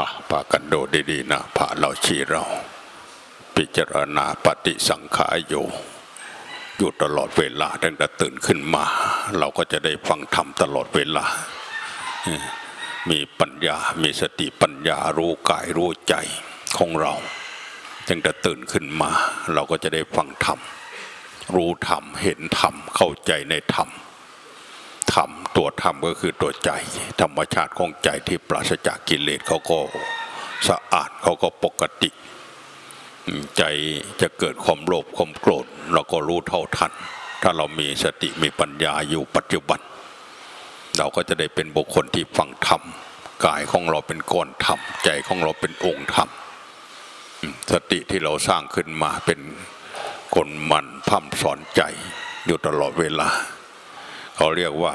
อะปากันโดดีๆนะพระเราชี้เรา พิจารณาปฏิสังขารอยู่อยู่ตลอดเวลาตั้งแต่ตื่นขึ้นมา เราก็จะได้ฟังธรรมตลอดเวลา มีปัญญา มีสติปัญญารู้กายรู้ใจของเราตั้งแต่ตื่นขึ้นมา เราก็จะได้ฟังธรรมรู้ธรรมเห็นธรรมเข้าใจในธรรม ตัวธรรมก็คือตัวใจ ธรรมชาติของใจที่ปราศจากกิเลสเขาก็สะอาดเขาก็ปกติ ใจจะเกิดความโลภความโกรธ เราก็รู้เท่าทัน ถ้าเรามีสติมีปัญญาอยู่ปัจจุบัน เราก็จะได้เป็นบุคคลที่ฟังธรรมกายของเราเป็นก้อนธรรมใจของเราเป็นองค์ธรรมสติที่เราสร้างขึ้นมาเป็นคนมันพัมสอนใจอยู่ตลอดเวลา เขาเรียกว่า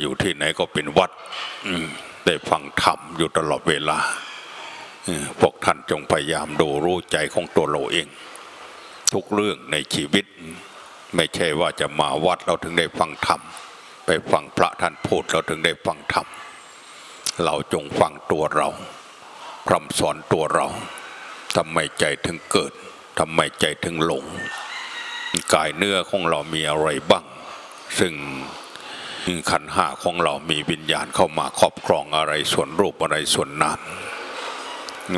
อยู่ที่ไหนก็เป็นวัดได้ฟังธรรมอยู่ตลอดเวลาพวกท่านจงพยายามดูรู้ใจของตัวเราเอง ทุกเรื่องในชีวิต ไม่ใช่ว่าจะมาวัดเราถึงได้ฟังธรรมไปฟังพระท่านพูดเราถึงได้ฟังธรรมเราจงฟังตัวเราคำสอนตัวเราทำไมใจถึงเกิดทำไมใจถึงหลง กายเนื้อของเรามีอะไรบ้าง ซึ่ง ขันห้าของเรามีวิญญาณเข้ามาครอบครองอะไรส่วนรูปอะไรส่วนนาม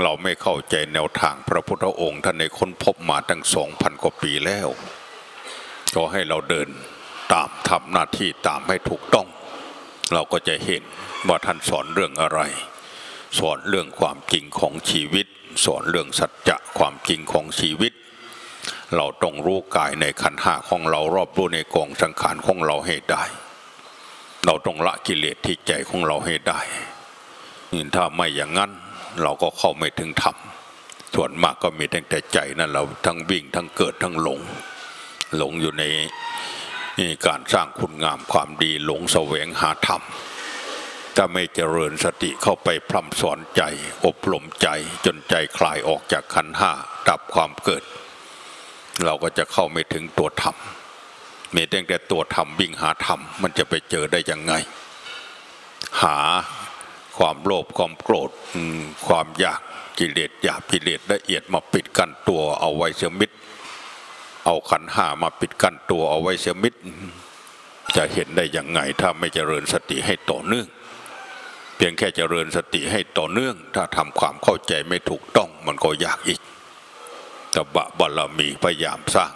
เราไม่เข้าใจแนวทางพระพุทธองค์ท่านในค้นพบมาตั้งสองพันกว่าปีแล้วก็ให้เราเดินตามทำหน้าที่ตามให้ถูกต้อง เราก็จะเห็นว่าท่านสอนเรื่องอะไร สอนเรื่องความจริงของชีวิต สอนเรื่องสัจจะความจริงของชีวิต เราต้องรู้กายในขันห้าของเรารอบรู้ในกองสังขารของเราให้ได้ เราต้องละกิเลสที่ใจของเราให้ได้ ถ้าไม่อย่างนั้นเราก็เข้าไม่ถึงธรรม ส่วนมากก็มีตั้งแต่ใจนั่นเราทั้งวิ่งทั้งเกิดทั้งหลง หลงอยู่ในการสร้างคุณงามความดีหลงแสวงหาธรรม ถ้าไม่เจริญสติเข้าไปพร่ำสอนใจ อบรมใจจนใจคลายออกจากขันห้าดับความเกิด เราก็จะเข้าไม่ถึงตัวธรรม มีแตั้งแต่ตัวธรรมวิ่งหาธรรมมันจะไปเจอได้ยังไง หาความโลภความโกรธความอยากกิเลสอยากกิเลสละเอียดมาปิดกั้นตัวเอาไว้เสียมิดเอาขันห้ามาปิดกั้นตัวเอาไว้เสียมิดจะเห็นได้ยังไง ถ้าไม่เจริญสติให้ต่อเนื่อง เพียงแค่เจริญสติให้ต่อเนื่อง ถ้าทำความเข้าใจไม่ถูกต้องมันก็ยากอีกตบะบารมีพยายามสร้าง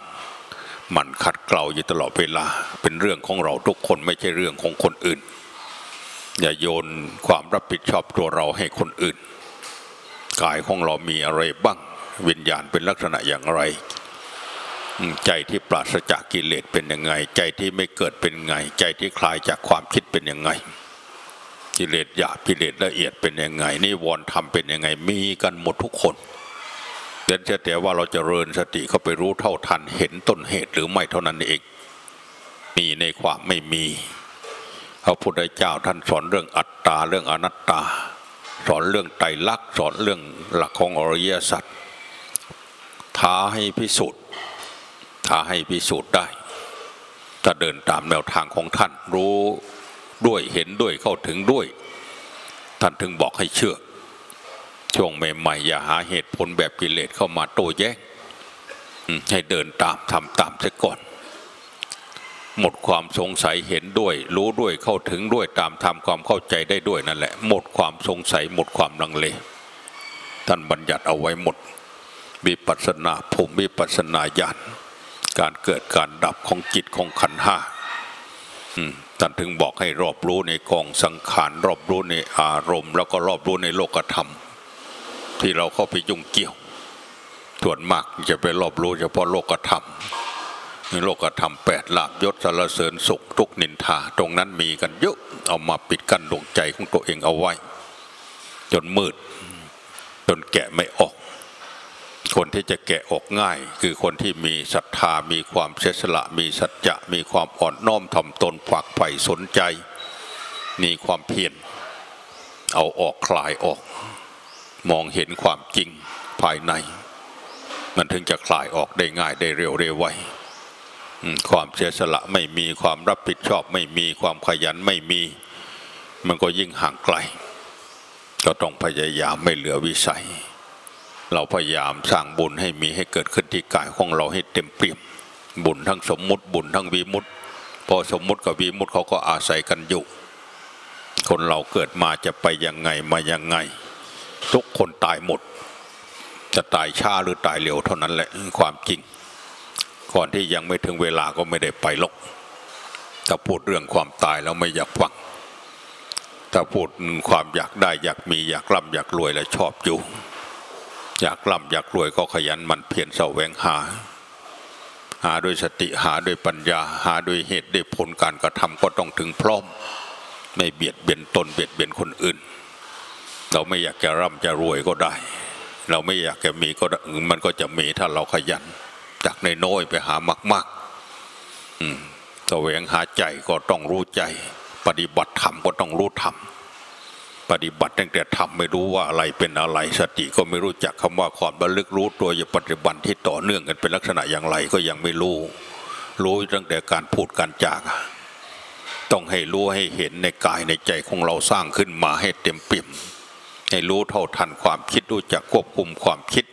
มันขัดเกลาอยู่ตลอดเวลา เป็นเรื่องของเราทุกคนไม่ใช่เรื่องของคนอื่น อย่าโยนความรับผิดชอบตัวเราให้คนอื่น กายของเรามีอะไรบ้าง วิญญาณเป็นลักษณะอย่างไร ใจที่ปราศจากกิเลสเป็นยังไง ใจที่ไม่เกิดเป็นไง ใจที่คลายจากความคิดเป็นยังไง กิเลสหยาบกิเลสละเอียดเป็นยังไงนิวรณ์ทำเป็นยังไงมีกันหมดทุกคน เด่นแต่ว่าเราจะเริญสติเข้าไปรู้เท่าทันเห็นต้นเหตุหรือไม่เท่านั้นเองมีในความไม่มีพระพุทธเจ้าท่านสอนเรื่องอัตตาเรื่องอนัตตา สอนเรื่องไตรลักษณ์สอนเรื่องหลักของอริยสัจท้าให้พิสูจน์ท้าให้พิสูจน์ได้ถ้าเดินตามแนวทางของท่านรู้ด้วยเห็นด้วยเข้าถึงด้วย ท่านถึงบอกให้เชื่อ ช่วงใหม่ๆอย่าหาเหตุผลแบบกิเลสเข้ามาโต้แย้งให้เดินตามทำตามเสียก่อน หมดความสงสัยเห็นด้วย รู้ด้วยเข้าถึงด้วยตามทำความเข้าใจได้ด้วยนั่นแหละ หมดความสงสัย หมดความลังเล ท่านบัญญัติเอาไว้หมดมีปัสนาภูมิมีปัสนาญาณการเกิดการดับของจิตของขันห้าท่านถึงบอกให้รอบรู้ในกองสังขารรอบรู้ในอารมณ์ แล้วก็รอบรู้ในโลกธรรม ที่เราเข้าไปยุ่งเกี่ยว ส่วนมากจะไปรอบรู้เฉพาะโลกธรรมโลกธรรมแปดลาบยศสารเสริญสุขทุกนินทา ตรงนั้นมีกันเยอะเอามาปิดกั้นดวงใจของตัวเองเอาไว้ จนมืด จนแกะไม่ออก คนที่จะแกะออกง่าย คือคนที่มีศรัทธามีความเสสละ มีสัจจะมีความอ่อนน้อมถ่อมตนฝักใฝ่สนใจ มีความเพียรเอาออกคลายออก มองเห็นความจริงภายใน มันถึงจะคลายออกได้ง่ายได้เร็วเร็วไวความเสียสละไม่มีความรับผิดชอบไม่มีความขยันไม่มี มันก็ยิ่งห่างไกล ก็ต้องพยายามไม่เหลือวิสัย เราพยายามสร้างบุญให้มีให้เกิดขึ้นที่กายของเราให้เต็มเปี่ยมบุญทั้งสมมุติบุญทั้งวีมุตพอสมมุติกับวีมุตเขาก็อาศัยกันอยู่ คนเราเกิดมาจะไปยังไงมายังไง ทุกคนตายหมด จะตายช้าหรือตายเร็วเท่านั้นแหละความจริง ก่อนที่ยังไม่ถึงเวลาก็ไม่ได้ไปหรอกถ้าพูดเรื่องความตายแล้วไม่อยากฟังถ้าพูดความอยากได้อยากมีอยากร่ำอยากรวยแล้วชอบอยู่ อยากร่ำอยากรวยก็ขยันหมันเพียรแสวงหา หาด้วยสติหาด้วยปัญญา หาด้วยเหตุด้วยผลการกระทำก็ต้องถึงพร้อม ไม่เบียดเบียนตนเบียดเบียนคนอื่น เราไม่อยากจะร่ำจะรวยก็ได้ เราไม่อยากจะมีก็มันก็จะมีถ้าเราขยัน จากในน้อยไปหามากๆอืมแสวงหาใจก็ต้องรู้ใจ ปฏิบัติธรรมก็ต้องรู้ธรรมปฏิบัติตั้งแต่ทำไม่รู้ว่าอะไรเป็นอะไรสติก็ไม่รู้จักคำว่าความระลึกรู้ตัวอย่าปฏิบัติที่ต่อเนื่องกันเป็นลักษณะอย่างไรก็ยังไม่รู้ รู้ตั้งแต่การพูดการจาก ต้องให้รู้ให้เห็นในกายในใจของเราสร้างขึ้นมาให้เต็มเปี่ยม ให้รู้เท่าทันความคิดรู้จักควบคุมความคิด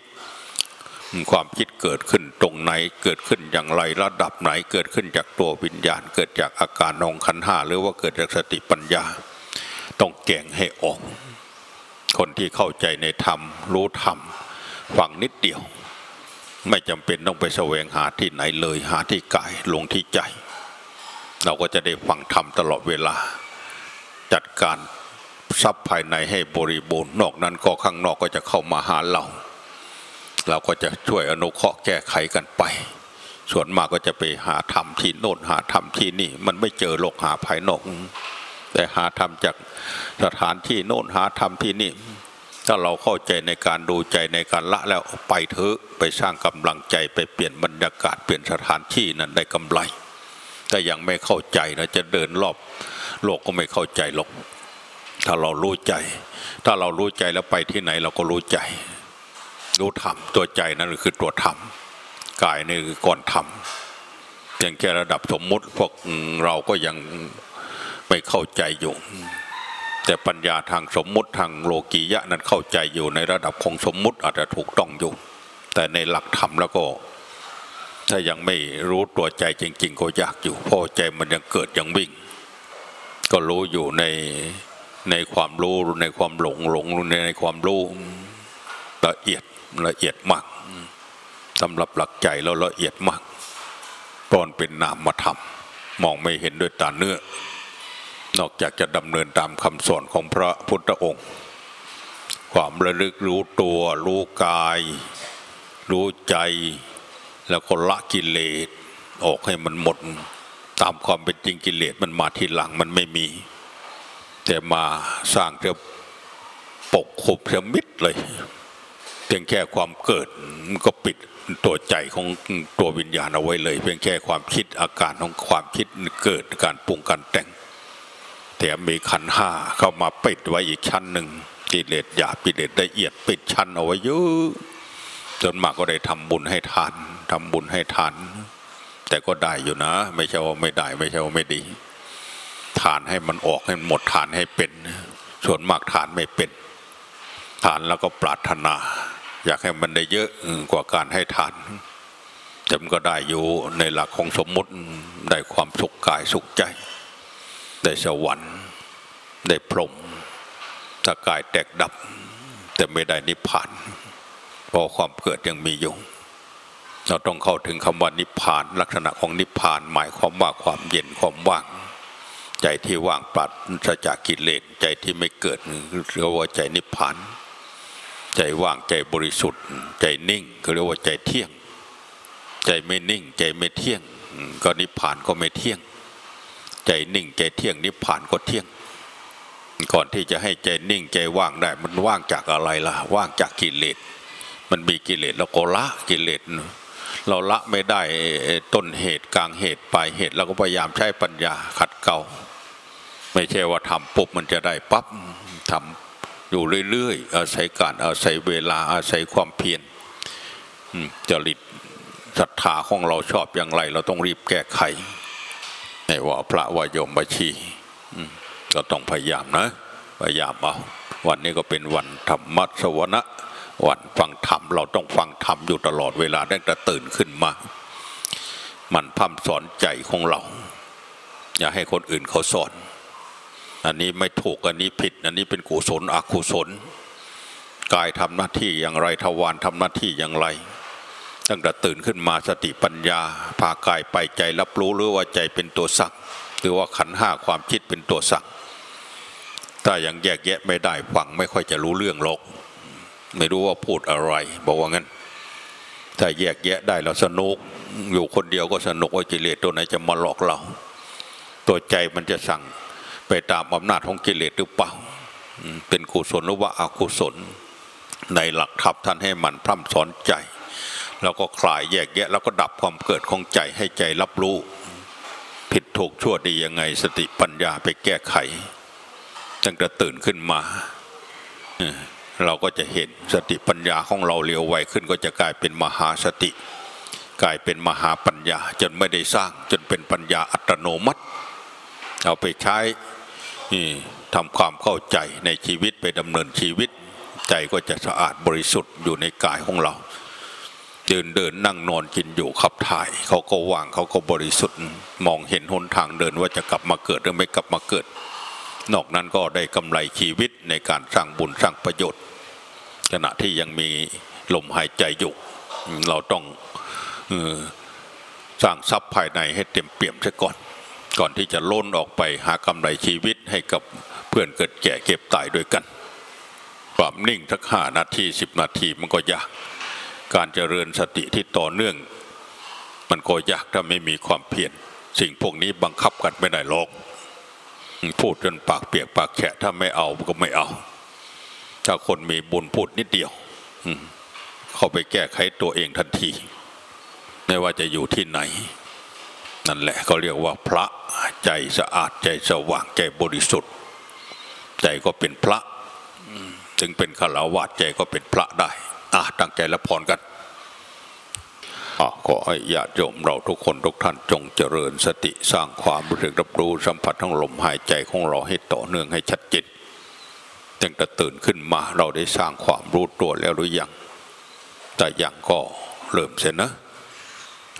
ความคิดเกิดขึ้นตรงไหนเกิดขึ้นอย่างไรระดับไหนเกิดขึ้นจากตัววิญญาณ เกิดจากอาการนองขันห้าหรือว่าเกิดจากสติปัญญา ต้องแก่งให้ออก คนที่เข้าใจในธรรม รู้ธรรมฟังนิดเดียว ไม่จำเป็นต้องไปแสวงหาที่ไหนเลยหาที่กายลงที่ใจ เราก็จะได้ฟังธรรมตลอดเวลา จัดการ ทรัพย์ภายในให้บริบูรณ์นอกนั้นก็ข้างนอกก็จะเข้ามาหาเรา เราก็จะช่วยอนุเคราะห์แก้ไขกันไป ส่วนมากก็จะไปหาธรรมที่โน่นหาธรรมที่นี่ มันไม่เจอโลกหาภายนอก แต่หาธรรมจากสถานที่โน่นหาธรรมที่นี่ ถ้าเราเข้าใจในการดูใจในการละแล้วไปเถอะไปสร้างกำลังใจไปเปลี่ยนบรรยากาศเปลี่ยนสถานที่นั้นได้กำไร แต่ยังไม่เข้าใจนะจะเดินรอบโลกก็ไม่เข้าใจหรอก ถ้าเรารู้ใจ ถ้าเรารู้ใจแล้วไปที่ไหนเราก็รู้ใจ รู้ธรรมตัวใจนั่นคือตัวธรรมกายนี่คือก่อนธรรมเพียงแค่ระดับสมมุติพวกเราก็ยังไม่เข้าใจอยู่ แต่ปัญญาทางสมมุติทางโลกียะนั้นเข้าใจอยู่ในระดับของสมมุติอาจจะถูกต้องอยู่แต่ในหลักธรรมแล้วก็ ถ้ายังไม่รู้ตัวใจจริง ๆ ก็ยากอยู่เพราะใจมันยังเกิดยังวิ่ง ก็รู้อยู่ใน ในความรู้ในความหลงหลงในความรู้ละเอียดละเอียดมากสำหรับหลักใจแล้วละเอียดมากตอนเป็นนามธรรมมองไม่เห็นด้วยตาเนื้อ นอกจากจะดำเนินตามคำสอนของพระพุทธองค์ ความระลึกรู้ตัว รู้กาย รู้ใจ แล้วก็ละกิเลสออกให้มันหมด ตามความเป็นจริงกิเลสมันมาทีหลังมันไม่มี แต่มาสร้างเพื่อปกคุมเพื่อมิดเลย เพียงแค่ความเกิดมันก็ปิดตัวใจของตัววิญญาณเอาไว้เลย เพียงแค่ความคิดอาการของความคิดเกิดการปรุงการแต่ง แต่มีขันห้าเข้ามาปิดไว้อีกชั้นหนึ่งกิเลสหยาบกิเลสละเอียดปิดชั้นเอาไว้เยอะจนมากก็ได้ทำบุญให้ทานทำบุญให้ทาน แต่ก็ได้อยู่นะ ไม่ใช่ว่าไม่ได้ไม่ใช่ว่าไม่ดี ทานให้มันออกให้หมดทานให้เป็นส่วนมากทานไม่เป็นทานแล้วก็ปรารถนา อยากให้มันได้เยอะกว่าการให้ทานแต่มันก็ได้อยู่ในหลักของสมมุติได้ความสุขกายสุขใจ ได้สวรรค์ ได้พรหมถ้ากายแตกดับ แต่ไม่ได้นิพพานเพราะความเกิดยังมีอยู่เราต้องเข้าถึงคำว่านิพพาน ลักษณะของนิพพานหมายความว่าความเย็นความว่าง ใจที่ว่างปราศจากกิเลสใจที่ไม่เกิดเรียกว่าใจนิพพานใจว่างใจบริสุทธิ์ ใจนิ่งก็เรียกว่าใจเที่ยง ใจไม่นิ่ง ใจไม่เที่ยง ก็นิพพานก็ไม่เที่ยง ใจนิ่งใจเที่ยง นิพพานก็เที่ยง ก่อนที่จะให้ใจนิ่งใจว่างได้ มันว่างจากอะไรล่ะ ว่างจากกิเลสมันมีกิเลสเราก็ละกิเลสเราละไม่ได้ต้นเหตุกลางเหตุปลายเหตุเราก็พยายามใช้ปัญญาขัดเกลา ไม่ใช่ว่าทำปุ๊บมันจะได้ปั๊บทำอยู่เรื่อยๆ อาศัยการอาศัยเวลาอาศัยความเพียรจริตศรัทธาของเราชอบอย่างไร เราต้องรีบแก้ไขไม่ว่าพระวายมบัชีก็ต้องพยายามนะ พยายามเอาวันนี้ก็เป็นวันธรรมสวนะวันฟังธรรมเราต้องฟังธรรมอยู่ตลอดเวลาได้แต่ตื่นขึ้นมา มันพัฒสอนใจของเรา อย่าให้คนอื่นเขาสอน อันนี้ไม่ถูกอันนี้ผิด อันนี้เป็นกุศลอกุศล กายทำหน้าที่อย่างไรทวารทำหน้าที่อย่างไร ตั้งแต่ตื่นขึ้นมาสติปัญญาพากายไปใจรับรู้หรือว่าใจเป็นตัวสั่งหรือว่าขันห้าความคิดเป็นตัวสั่งถ้ายังแยกแยะไม่ได้ฟังไม่ค่อยจะรู้เรื่องหรอกไม่รู้ว่าพูดอะไร บอกว่างั้นถ้าแยกแยะได้เราสนุก อยู่คนเดียวก็สนุกว่ากิเลสตัวไหนจะมาหลอกเรา ตัวใจมันจะสั่ง ไปตามอำนาจของกิเลสหรือเปล่า เป็นกุศลหรือว่าอกุศล ในหลักธรรมท่านให้มันพร่ำสอนใจ แล้วก็คลายแยกแยะ แล้วก็ดับความเกิดของใจให้ใจรับรู้ ผิดถูกชั่วดียังไง สติปัญญาไปแก้ไขตั้งแต่ตื่นขึ้นมาเราก็จะเห็นสติปัญญาของเราเร็วไวขึ้นก็จะกลายเป็นมหาสติ กลายเป็นมหาปัญญาจนไม่ได้สร้างจนเป็นปัญญาอัตโนมัติ เอาไปใช้ ทำความเข้าใจในชีวิตไปดำเนินชีวิต ใจก็จะสะอาดบริสุทธิ์อยู่ในกายของเราเดินเดินนั่งนอนกินอยู่ขับถ่าย เขาก็ว่างเขาก็บริสุทธิ์ มองเห็นหนทางเดินว่าจะกลับมาเกิดหรือไม่กลับมาเกิด นอกนั้นก็ได้กำไรชีวิตในการสร้างบุญสร้างประโยชน์ ขณะที่ยังมีลมหายใจอยู่เราต้องสร้างทรัพย์ภายในให้เต็มเปี่ยมซะก่อน ก่อนที่จะล้นออกไปหากำไรชีวิตให้กับเพื่อนเกิดแก่เก็บตายด้วยกัน ความนิ่งสักห้านาทีสิบนาทีมันก็ยาก การเจริญสติที่ต่อเนื่อง มันก็ยากถ้าไม่มีความเพียรสิ่งพวกนี้บังคับกันไม่ได้หรอกพูดจนปากเปียกปากแฉะถ้าไม่เอาก็ไม่เอา ถ้าคนมีบุญพูดนิดเดียวเข้าไปแก้ไขตัวเองทันที ไม่ว่าจะอยู่ที่ไหน นั่นแหละเขาเรียกว่าพระใจสะอาดใจสว่างใจบริสุทธิ์ ใจก็เป็นพระจึงเป็นขลาวาดใจก็เป็นพระได้อะตั้งใจละพรกันขอให้ญาติโยมเราทุกคนทุกท่านจงเจริญสติสร้างความรู้สึกรับรู้สัมผัสทั้งลมหายใจของเราให้ต่อเนื่องให้ชัดเจนตั้งแต่ตื่นขึ้นมาเราได้สร้างความรู้ตัวแล้วหรือยัง แต่ยังก็เริ่มเสียนะ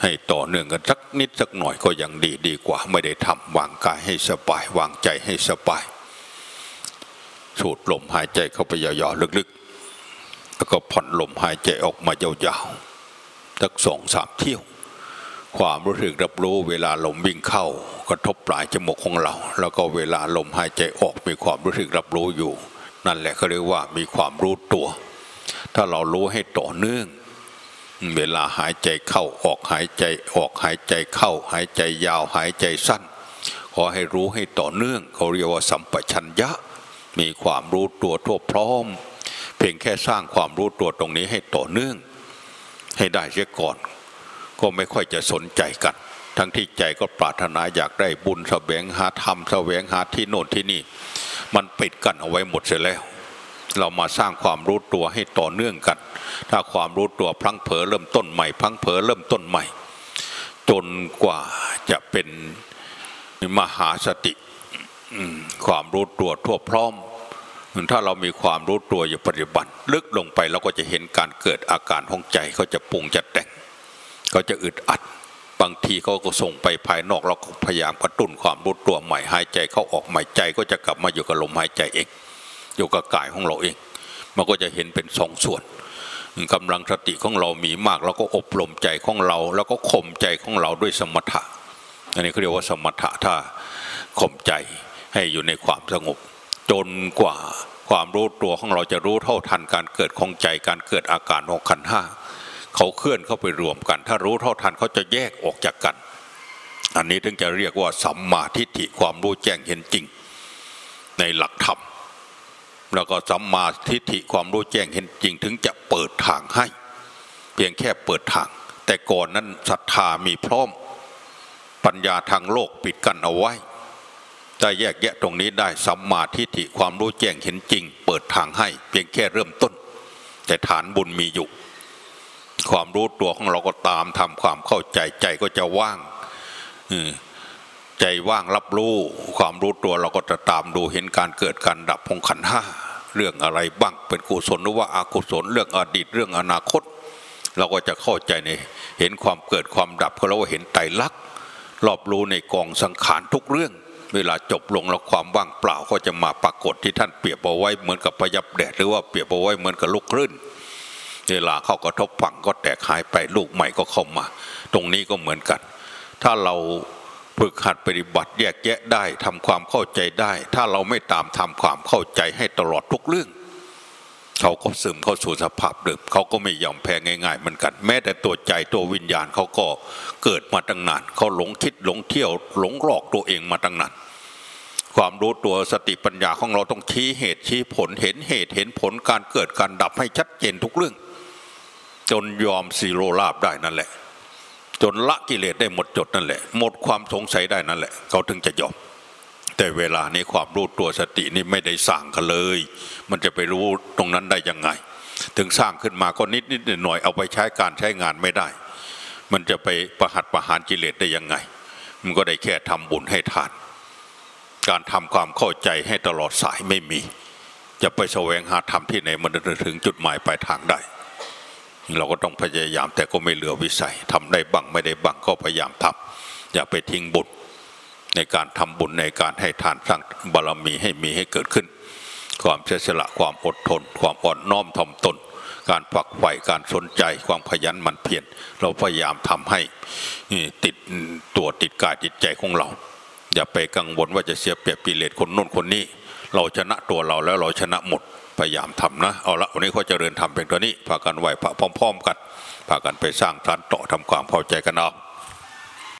ให้ต่อเนื่องกันสักนิดสักหน่อยก็ยังดีดีกว่า ไม่ได้ทำวางกายให้สบายวางใจให้สบาย สูดลมหายใจเข้าไปยาวๆลึกๆ แล้วก็ผ่อนลมหายใจออกมายาวๆสักสองสามเที่ยว ความรู้สึกรับรู้เวลาลมวิ่งเข้ากระทบปลายจมูกของเรา แล้วก็เวลาลมหายใจออกมีความรู้สึกรับรู้อยู่ นั่นแหละเขาเรียกว่ามีความรู้ตัว ถ้าเรารู้ให้ต่อเนื่อง เวลาหายใจเข้าออกหายใจออกหายใจเข้า หายใจยาวหายใจสั้น ขอให้รู้ให้ต่อเนื่องเขาเรียกว่าสัมปชัญญะ มีความรู้ตัวทั่วพร้อม เพียงแค่สร้างความรู้ตัวตรงนี้ให้ต่อเนื่อง ให้ได้เสียก่อน ก็ไม่ค่อยจะสนใจกัน ทั้งที่ใจก็ปรารถนาอยากได้บุญแสวงหาธรรมแสวงหาที่โน่นที่นี่ มันปิดกันเอาไว้หมดเสียแล้ว เรามาสร้างความรู้ตัวให้ต่อเนื่องกัน ถ้าความรู้ตัวพลังเผลอเริ่มต้นใหม่พลังเผลอเริ่มต้นใหม่ จนกว่าจะเป็นมหาสติความรู้ตัวทั่วพร้อม ถ้าเรามีความรู้ตัวอยู่ปฏิบัติลึกลงไปเราก็จะเห็นการเกิดอาการของใจเขาจะปรุงจะแต่งเขาจะอึดอัด บางทีเขาก็ส่งไปภายนอกเราก็พยายามกระตุ้นความรู้ตัวใหม่หายใจเขาออกใหม่ใจ ก็จะกลับมาอยู่กับลมหายใจเอง อยู่กับกายของเราเอง มันก็จะเห็นเป็นสองส่วนกำลังสติของเรามีมากเราก็อบรมใจของเรา แล้วก็ข่มใจของเราด้วยสมถะ อันนี้เขาเรียกว่าสมถะถ้าข่มใจให้อยู่ในความสงบ จนกว่าความรู้ตัวของเราจะรู้เท่าทันการเกิดของใจการเกิดอาการของขันห้าเขาเคลื่อนเข้าไปรวมกัน ถ้ารู้เท่าทันเขาจะแยกออกจากกัน อันนี้ถึงจะเรียกว่าสัมมาทิฏฐิความรู้แจ้งเห็นจริง ในหลักธรรม แล้วก็สัมมาทิฏฐิความรู้แจ้งเห็นจริงถึงจะเปิดทางให้ เพียงแค่เปิดทาง แต่ก่อนนั้นศรัทธามีพร้อม ปัญญาทางโลกปิดกั้นเอาไว้ถ้าแยกแยะตรงนี้ได้สัมมาทิฏฐิความรู้แจ้งเห็นจริง เปิดทางให้ เพียงแค่เริ่มต้น แต่ฐานบุญมีอยู่ ความรู้ตัวของเราก็ตามทำความเข้าใจใจก็จะว่าง ใจว่างรับรู้ความรู้ตัวเราก็จะตามดูเห็นการเกิดการดับของขันห้าเรื่องอะไรบ้างเป็นกุศลหรือว่าอากุศลเรื่องอดีตเรื่องอนาคต เราก็จะเข้าใจในเห็นความเกิดความดับก็เราว่าเห็นไตรลักษณ์รอบรู้ในกองสังขารทุกเรื่อง เวลาจบลงแล้วความว่างเปล่าก็จะมาปรากฏที่ท่านเปรียบเอาไว้เหมือนกับพยับแดดหรือว่าเปรียบเอาไว้เหมือนกับลูกคลื่นเวลาเข้ากระทบฝั่งก็แตกหายไปลูกใหม่ก็เข้ามา ตรงนี้ก็เหมือนกัน ถ้าเรา ฝึกหัดปฏิบัติแยกแยะได้ทำความเข้าใจได้ ถ้าเราไม่ตามทำความเข้าใจให้ตลอดทุกเรื่อง เขาก็ซึมเข้าสู่สภาพเดิมเขาก็ไม่ยอมแพ้ง่ายๆเหมือนกัน แม้แต่ตัวใจตัววิญญาณเขาก็เกิดมาตั้งนานเขาหลงคิดหลงเที่ยวหลงหลอกตัวเองมาตั้งนานความรู้ตัวสติปัญญาของเราต้องชี้เหตุชี้ผลเห็นเหตุเห็นผลการเกิดการดับให้ชัดเจนทุกเรื่อง จนยอมซีโรลาบได้นั่นแหละ จนละกิเลสได้หมดจดนั่นแหละ หมดความสงสัยได้นั่นแหละ เขาถึงจะยอมแต่เวลานี้ความรู้ตัวสตินี่ไม่ได้สร้างกันเลย มันจะไปรู้ตรงนั้นได้ยังไง ถึงสร้างขึ้นมาก็นิดนิดหน่อยเอาไปใช้การใช้งานไม่ได้ มันจะไปประหัตประหารกิเลสได้ยังไง มันก็ได้แค่ทำบุญให้ทาน การทำความเข้าใจให้ตลอดสายไม่มี จะไปแสวงหาธรรมที่ไหนมันจะถึงจุดหมายปลายทางได้ เราก็ต้องพยายามแต่ก็ไม่เหลือวิสัยทำได้บ้างไม่ได้บ้างก็พยายามทำอย่าไปทิ้งบุญในการทำบุญในการให้ทานสร้างบารมีให้มีให้เกิดขึ้น ความเสียสละความอดทน ความอ่อนน้อมถ่อมตน การฝักใฝ่การสนใจความขยันหมั่นเพียรเราพยายามทำให้ติดตัวติดกายติดใจของเรา อย่าไปกังวลว่าจะเสียเปรียบกิเลสคนโน้นคนนี้ เราชนะตัวเราแล้วเราชนะหมด พยายามทำนะเอาละวันนี้เขาเจริญทำเป็นตัวนี้พากันไหวพระพร้อม ๆ กันพากันไปสร้างฐานต่อทำความเข้าใจกันเอา